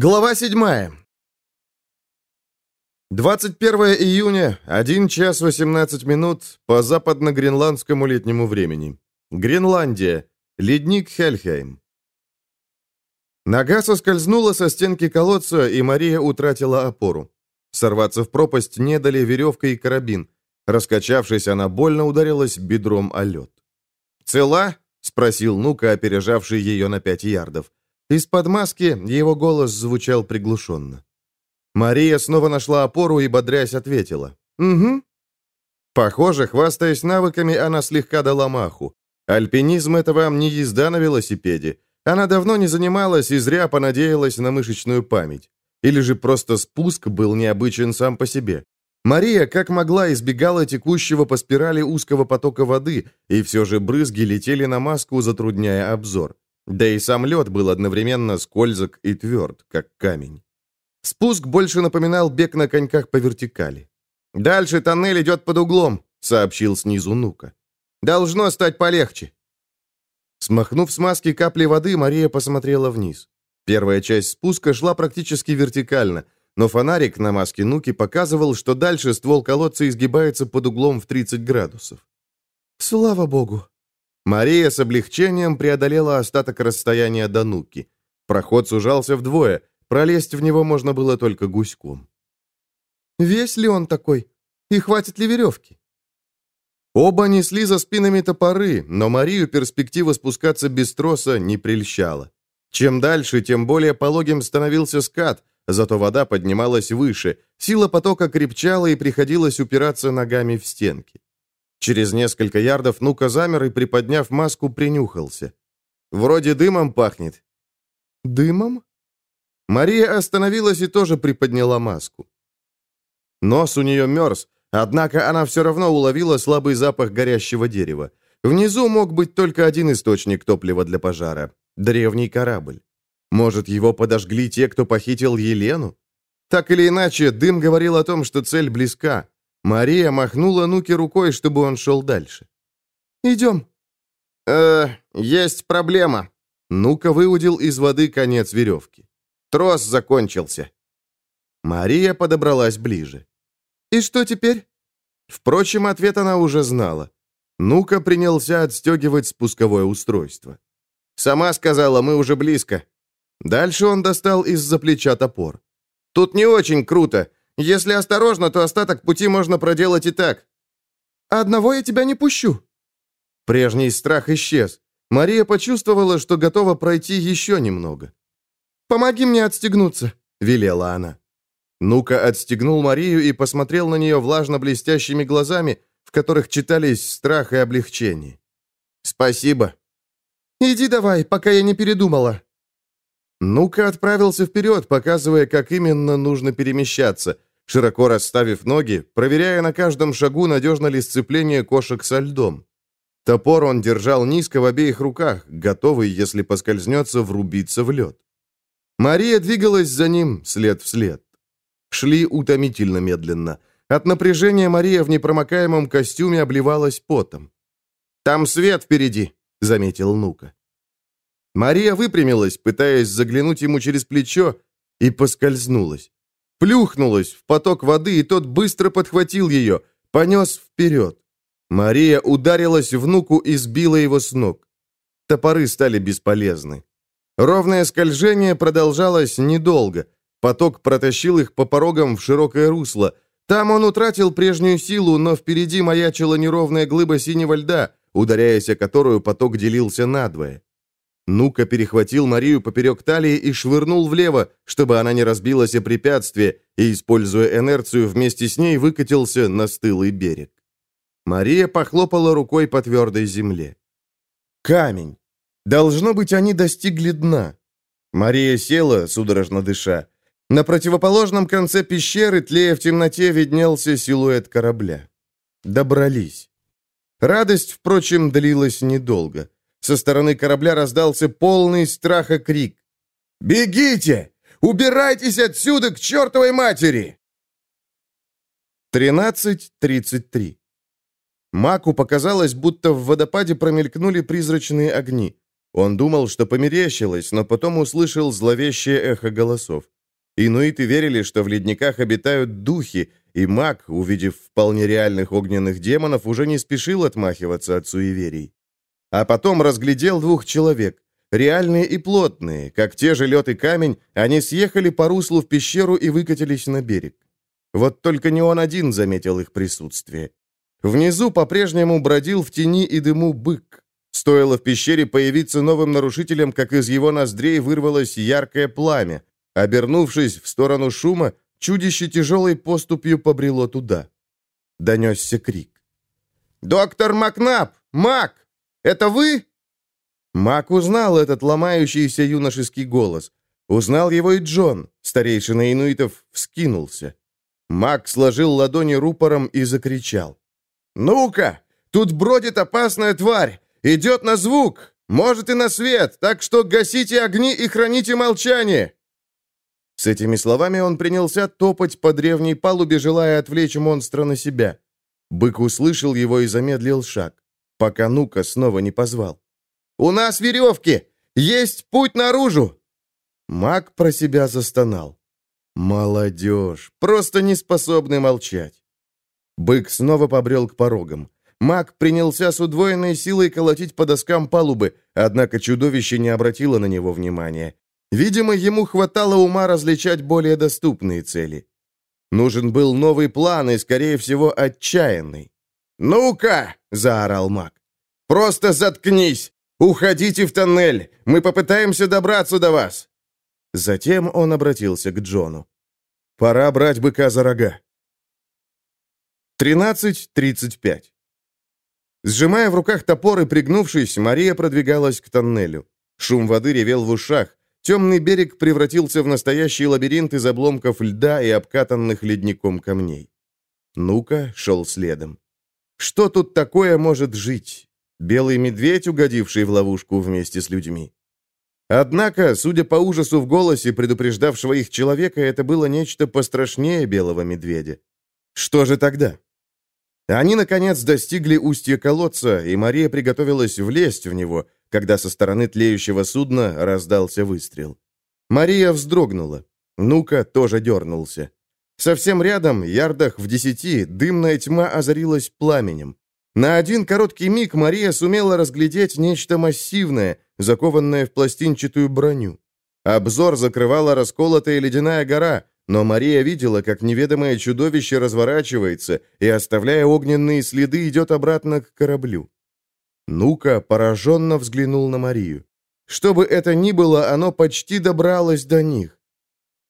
Глава 7. 21 июня, 1 час 18 минут по западно-гренландскому летнему времени. Гренландия. Ледник Хельхейм. Нога соскользнула со стенки колодца, и Мария утратила опору. Сорваться в пропасть не дали веревка и карабин. Раскачавшись, она больно ударилась бедром о лед. «Цела?» — спросил Нука, опережавший ее на пять ярдов. Из-под маски его голос звучал приглушенно. Мария снова нашла опору и, бодрясь, ответила. «Угу». Похоже, хвастаясь навыками, она слегка дала маху. Альпинизм — это вам не езда на велосипеде. Она давно не занималась и зря понадеялась на мышечную память. Или же просто спуск был необычен сам по себе. Мария, как могла, избегала текущего по спирали узкого потока воды, и все же брызги летели на маску, затрудняя обзор. Да и сам лед был одновременно скользок и тверд, как камень. Спуск больше напоминал бег на коньках по вертикали. «Дальше тоннель идет под углом», — сообщил снизу Нука. «Должно стать полегче». Смахнув с маски капли воды, Мария посмотрела вниз. Первая часть спуска шла практически вертикально, но фонарик на маске Нуки показывал, что дальше ствол колодца изгибается под углом в 30 градусов. «Слава богу!» Мария с облегчением преодолела остаток расстояния до Нуки. Проход сужался вдвое, пролезть в него можно было только гуськом. «Весь ли он такой? И хватит ли веревки?» Оба несли за спинами топоры, но Марию перспектива спускаться без троса не прельщала. Чем дальше, тем более пологим становился скат, зато вода поднималась выше, сила потока крепчала и приходилось упираться ногами в стенки. Через несколько ярдов Нука замер и, приподняв маску, принюхался. «Вроде дымом пахнет». «Дымом?» Мария остановилась и тоже приподняла маску. Нос у нее мерз, однако она все равно уловила слабый запах горящего дерева. Внизу мог быть только один источник топлива для пожара — древний корабль. Может, его подожгли те, кто похитил Елену? Так или иначе, дым говорил о том, что цель близка. Мария махнула Нуке рукой, чтобы он шел дальше. «Идем». «Э, есть проблема». Нука выудил из воды конец веревки. Трос закончился. Мария подобралась ближе. «И что теперь?» Впрочем, ответ она уже знала. Нука принялся отстегивать спусковое устройство. «Сама сказала, мы уже близко». Дальше он достал из-за плеча топор. «Тут не очень круто. Если осторожно, то остаток пути можно проделать и так. Одного я тебя не пущу. Прежний страх исчез. Мария почувствовала, что готова пройти еще немного. «Помоги мне отстегнуться», — велела она. Нука отстегнул Марию и посмотрел на нее влажно-блестящими глазами, в которых читались страх и облегчение. «Спасибо». «Иди давай, пока я не передумала». Нука отправился вперед, показывая, как именно нужно перемещаться, широко расставив ноги, проверяя на каждом шагу, надежно ли сцепление кошек со льдом. Топор он держал низко в обеих руках, готовый, если поскользнется, врубиться в лед. Мария двигалась за ним след в след. Шли утомительно медленно. От напряжения Мария в непромокаемом костюме обливалась потом. «Там свет впереди», — заметил Нука. Мария выпрямилась, пытаясь заглянуть ему через плечо, и поскользнулась. Плюхнулась в поток воды, и тот быстро подхватил ее, понес вперед. Мария ударилась внуку и сбила его с ног. Топоры стали бесполезны. Ровное скольжение продолжалось недолго. Поток протащил их по порогам в широкое русло. Там он утратил прежнюю силу, но впереди маячила неровная глыба синего льда, ударяясь о которую поток делился надвое. Нука перехватил Марию поперек талии и швырнул влево, чтобы она не разбилась о препятствие, и, используя инерцию, вместе с ней выкатился на стылый берег. Мария похлопала рукой по твердой земле. Камень. Должно быть, они достигли дна. Мария села, судорожно дыша. На противоположном конце пещеры, тлея в темноте, виднелся силуэт корабля. Добрались. Радость, впрочем, длилась недолго. Со стороны корабля раздался полный страха крик. «Бегите! Убирайтесь отсюда к чертовой матери!» 13.33 Маку показалось, будто в водопаде промелькнули призрачные огни. Он думал, что померещилось, но потом услышал зловещее эхо голосов. Инуиты верили, что в ледниках обитают духи, и маг, увидев вполне реальных огненных демонов, уже не спешил отмахиваться от суеверий. А потом разглядел двух человек. Реальные и плотные, как те же лед и камень, они съехали по руслу в пещеру и выкатились на берег. Вот только не он один заметил их присутствие. Внизу по-прежнему бродил в тени и дыму бык. Стоило в пещере появиться новым нарушителем, как из его ноздрей вырвалось яркое пламя. Обернувшись в сторону шума, чудище тяжелой поступью побрело туда. Донесся крик. «Доктор Макнап! Мак! Это вы?» Мак узнал этот ломающийся юношеский голос. Узнал его и Джон, старейшина инуитов, вскинулся. Мак сложил ладони рупором и закричал. «Ну-ка! Тут бродит опасная тварь! Идет на звук! Может и на свет! Так что гасите огни и храните молчание!» С этими словами он принялся топать по древней палубе, желая отвлечь монстра на себя. Бык услышал его и замедлил шаг, пока Нука снова не позвал. «У нас веревки! Есть путь наружу!» Маг про себя застонал. «Молодежь! Просто не способны молчать!» Бык снова побрел к порогам. Маг принялся с удвоенной силой колотить по доскам палубы, однако чудовище не обратило на него внимания. Видимо, ему хватало ума различать более доступные цели. Нужен был новый план и, скорее всего, отчаянный. «Ну-ка!» — заорал маг. «Просто заткнись! Уходите в тоннель! Мы попытаемся добраться до вас!» Затем он обратился к Джону. «Пора брать быка за рога». 13.35 Сжимая в руках топор и пригнувшись, Мария продвигалась к тоннелю. Шум воды ревел в ушах. Темный берег превратился в настоящий лабиринт из обломков льда и обкатанных ледником камней. Нука шел следом. Что тут такое может жить? Белый медведь, угодивший в ловушку вместе с людьми. Однако, судя по ужасу в голосе предупреждавшего их человека, это было нечто пострашнее белого медведя. Что же тогда? Они, наконец, достигли устья колодца, и Мария приготовилась влезть в него, когда со стороны тлеющего судна раздался выстрел. Мария вздрогнула. Нука тоже дернулся. Совсем рядом, ярдах в десяти, дымная тьма озарилась пламенем. На один короткий миг Мария сумела разглядеть нечто массивное, закованное в пластинчатую броню. Обзор закрывала расколотая ледяная гора, но Мария видела, как неведомое чудовище разворачивается и, оставляя огненные следы, идет обратно к кораблю. Нука пораженно взглянул на Марию. Что бы это ни было, оно почти добралось до них.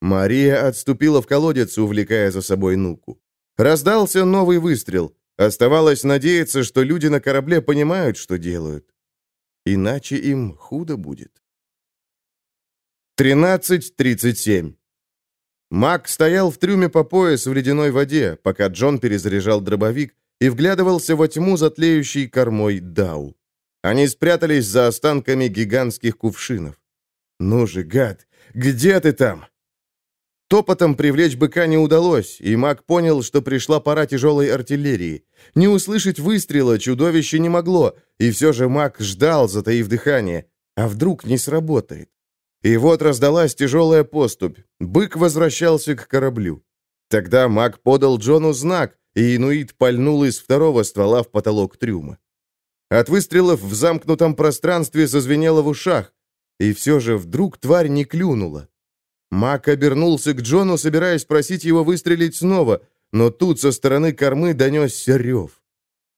Мария отступила в колодец, увлекая за собой Нуку. Раздался новый выстрел. Оставалось надеяться, что люди на корабле понимают, что делают. Иначе им худо будет. 13.37 Мак стоял в трюме по пояс в ледяной воде, пока Джон перезаряжал дробовик и вглядывался во тьму за тлеющей кормой Дау. Они спрятались за останками гигантских кувшинов. «Ну же, гад, где ты там?» Топотом привлечь быка не удалось, и маг понял, что пришла пора тяжелой артиллерии. Не услышать выстрела чудовище не могло, и все же маг ждал, затаив дыхание. А вдруг не сработает? И вот раздалась тяжелая поступь. Бык возвращался к кораблю. Тогда маг подал Джону знак, и инуит пальнул из второго ствола в потолок трюма. От выстрелов в замкнутом пространстве зазвенело в ушах, и все же вдруг тварь не клюнула. Мак обернулся к Джону, собираясь просить его выстрелить снова, но тут со стороны кормы донесся рев.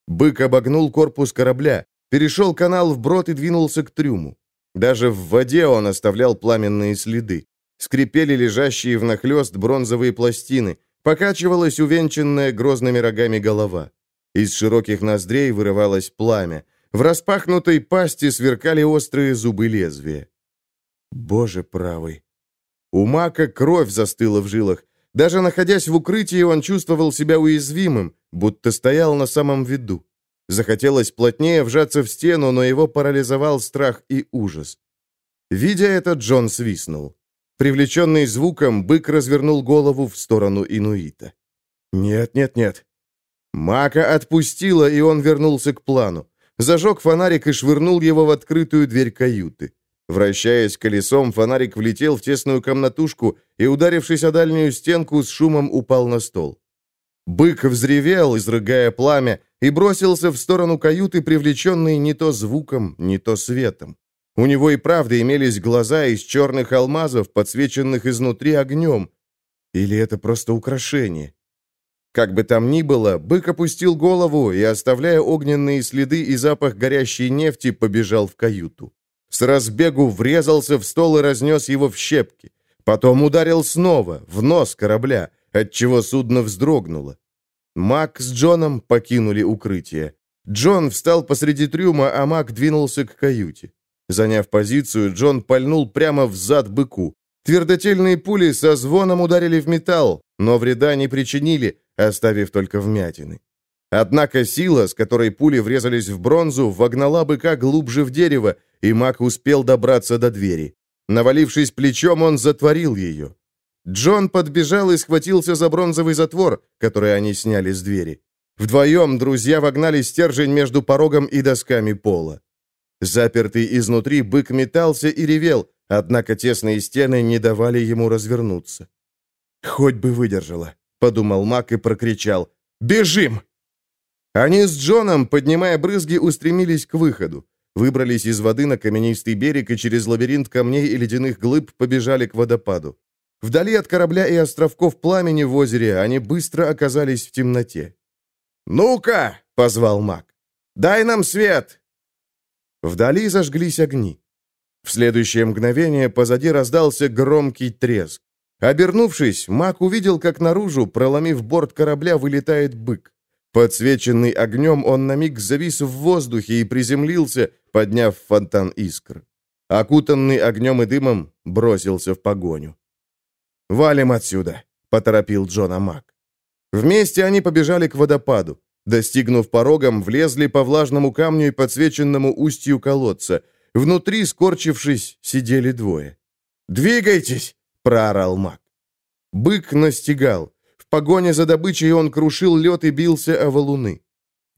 Бык обогнул корпус корабля, перешел канал вброд и двинулся к трюму. Даже в воде он оставлял пламенные следы. Скрипели лежащие внахлёст бронзовые пластины, покачивалась увенчанная грозными рогами голова. Из широких ноздрей вырывалось пламя. В распахнутой пасти сверкали острые зубы лезвия. Боже правый! У Мака кровь застыла в жилах. Даже находясь в укрытии, он чувствовал себя уязвимым, будто стоял на самом виду. Захотелось плотнее вжаться в стену, но его парализовал страх и ужас. Видя это, Джон свистнул. Привлеченный звуком, бык развернул голову в сторону Инуита. «Нет, нет, нет». Мака отпустила, и он вернулся к плану. зажег фонарик и швырнул его в открытую дверь каюты. Вращаясь колесом, фонарик влетел в тесную комнатушку и, ударившись о дальнюю стенку, с шумом упал на стол. Бык взревел, изрыгая пламя, и бросился в сторону каюты, привлеченный не то звуком, не то светом. У него и правда имелись глаза из черных алмазов, подсвеченных изнутри огнем. Или это просто украшение? Как бы там ни было, бык опустил голову и, оставляя огненные следы и запах горящей нефти, побежал в каюту. С разбегу врезался в стол и разнес его в щепки. Потом ударил снова, в нос корабля, отчего судно вздрогнуло. Мак с Джоном покинули укрытие. Джон встал посреди трюма, а Мак двинулся к каюте. Заняв позицию, Джон пальнул прямо в зад быку. Твердотельные пули со звоном ударили в металл, но вреда не причинили, оставив только вмятины. Однако сила, с которой пули врезались в бронзу, вогнала быка глубже в дерево, и маг успел добраться до двери. Навалившись плечом, он затворил ее. Джон подбежал и схватился за бронзовый затвор, который они сняли с двери. Вдвоем друзья вогнали стержень между порогом и досками пола. Запертый изнутри, бык метался и ревел, однако тесные стены не давали ему развернуться. «Хоть бы выдержала», — подумал Мак и прокричал. «Бежим!» Они с Джоном, поднимая брызги, устремились к выходу. Выбрались из воды на каменистый берег и через лабиринт камней и ледяных глыб побежали к водопаду. Вдали от корабля и островков пламени в озере они быстро оказались в темноте. «Ну-ка!» — позвал маг. «Дай нам свет!» Вдали зажглись огни. В следующее мгновение позади раздался громкий треск. Обернувшись, маг увидел, как наружу, проломив борт корабля, вылетает бык. Подсвеченный огнем, он на миг завис в воздухе и приземлился, подняв фонтан искр. Окутанный огнем и дымом, бросился в погоню. «Валим отсюда», — поторопил Джона Мак. Вместе они побежали к водопаду. Достигнув порогом, влезли по влажному камню и подсвеченному устью колодца. Внутри, скорчившись, сидели двое. «Двигайтесь!» — проорал Мак. Бык настигал погоне за добычей он крушил лед и бился о валуны.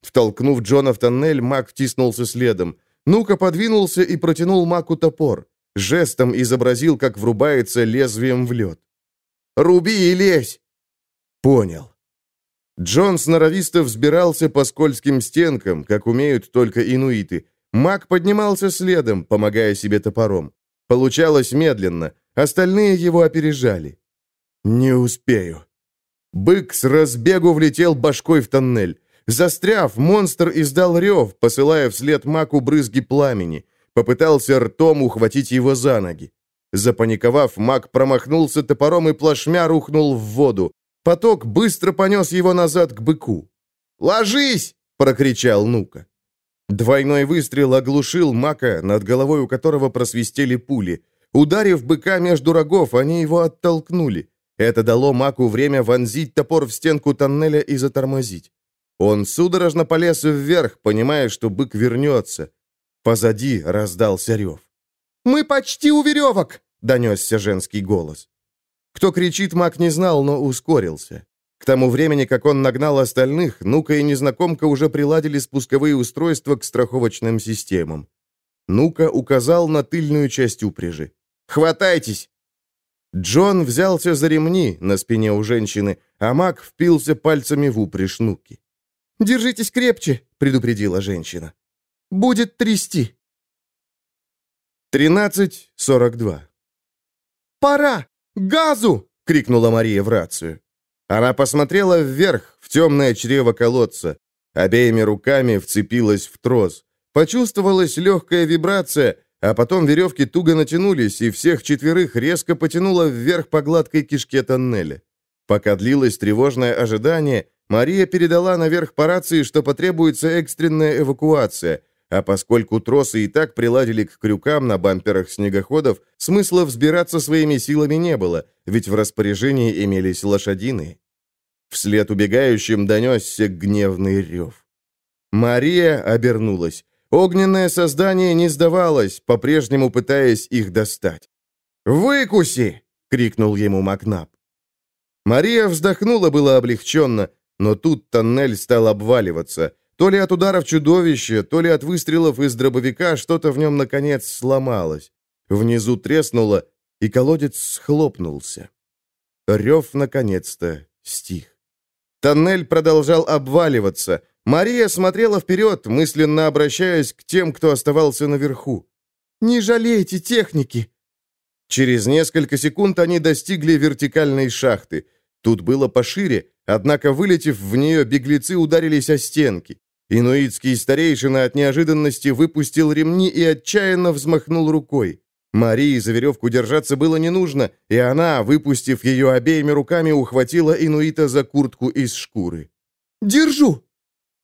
Втолкнув Джона в тоннель, маг втиснулся следом. Нука подвинулся и протянул маку топор. Жестом изобразил, как врубается лезвием в лед. «Руби и лезь!» «Понял». Джон сноровисто взбирался по скользким стенкам, как умеют только инуиты. Маг поднимался следом, помогая себе топором. Получалось медленно, остальные его опережали. «Не успею», Бык с разбегу влетел башкой в тоннель. Застряв, монстр издал рев, посылая вслед маку брызги пламени. Попытался ртом ухватить его за ноги. Запаниковав, маг промахнулся топором и плашмя рухнул в воду. Поток быстро понес его назад к быку. «Ложись!» — прокричал Нука. Двойной выстрел оглушил мака, над головой у которого просвистели пули. Ударив быка между рогов, они его оттолкнули. Это дало Маку время вонзить топор в стенку тоннеля и затормозить. Он судорожно полез вверх, понимая, что бык вернется. Позади раздался рев. «Мы почти у веревок!» — донесся женский голос. Кто кричит, Мак не знал, но ускорился. К тому времени, как он нагнал остальных, Нука и незнакомка уже приладили спусковые устройства к страховочным системам. Нука указал на тыльную часть упряжи. «Хватайтесь! Джон взялся за ремни на спине у женщины, а Мак впился пальцами в упряжь Нуки. «Держитесь крепче», — предупредила женщина. «Будет трясти». 13.42 «Пора! Газу!» — крикнула Мария в рацию. Она посмотрела вверх, в темное чрево колодца. Обеими руками вцепилась в трос. Почувствовалась легкая вибрация, а потом веревки туго натянулись, и всех четверых резко потянуло вверх по гладкой кишке тоннеля. Пока длилось тревожное ожидание, Мария передала наверх по рации, что потребуется экстренная эвакуация, а поскольку тросы и так приладили к крюкам на бамперах снегоходов, смысла взбираться своими силами не было, ведь в распоряжении имелись лошадиные. Вслед убегающим донесся гневный рев. Мария обернулась. Огненное создание не сдавалось, по-прежнему пытаясь их достать. «Выкуси!» — крикнул ему Макнап. Мария вздохнула было облегченно, но тут тоннель стал обваливаться. то ли от ударов чудовища, то ли от выстрелов из дробовика что-то в нем, наконец, сломалось. Внизу треснуло, и колодец схлопнулся. Рев, наконец-то, стих. Тоннель продолжал обваливаться. Мария смотрела вперед, мысленно обращаясь к тем, кто оставался наверху. «Не жалейте техники!» Через несколько секунд они достигли вертикальной шахты. Тут было пошире, однако, вылетев в нее, беглецы ударились о стенки. Инуитский старейшина от неожиданности выпустил ремни и отчаянно взмахнул рукой. Марии за веревку держаться было не нужно, и она, выпустив ее обеими руками, ухватила инуита за куртку из шкуры. «Держу!»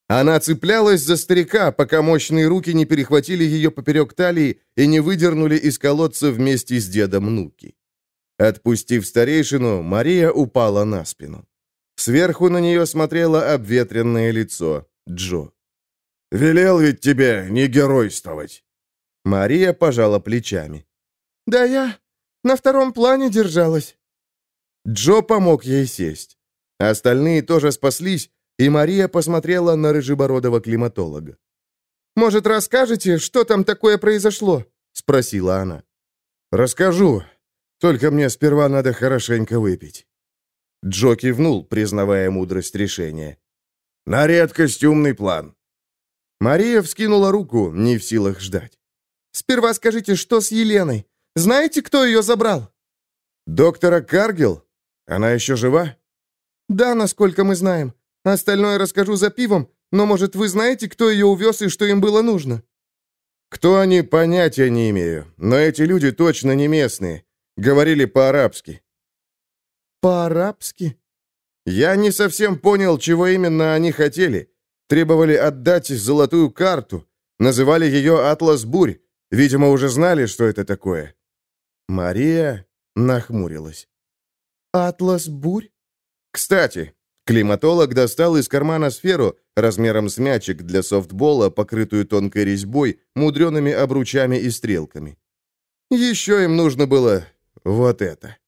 Она цеплялась за старика, пока мощные руки не перехватили ее поперек талии и не выдернули из колодца вместе с дедом Нуки. Отпустив старейшину, Мария упала на спину. Сверху на нее смотрело обветренное лицо Джо. «Велел ведь тебе не геройствовать!» Мария пожала плечами. «Да я на втором плане держалась». Джо помог ей сесть. Остальные тоже спаслись, и Мария посмотрела на рыжебородого климатолога. «Может, расскажете, что там такое произошло?» — спросила она. «Расскажу. Только мне сперва надо хорошенько выпить». Джо кивнул, признавая мудрость решения. «На редкость умный план». Мария вскинула руку, не в силах ждать. «Сперва скажите, что с Еленой? Знаете, кто ее забрал?» «Доктора Каргил? Она еще жива?» «Да, насколько мы знаем. Остальное расскажу за пивом, но, может, вы знаете, кто ее увез и что им было нужно?» «Кто они, понятия не имею, но эти люди точно не местные. Говорили по-арабски». «По-арабски?» «Я не совсем понял, чего именно они хотели. Требовали отдать золотую карту. Называли ее «Атлас Бурь». Видимо, уже знали, что это такое. Мария нахмурилась. «Атлас бурь?» «Кстати», климатолог достал из кармана сферу размером с мячик для софтбола, покрытую тонкой резьбой, мудреными обручами и стрелками. Еще им нужно было вот это.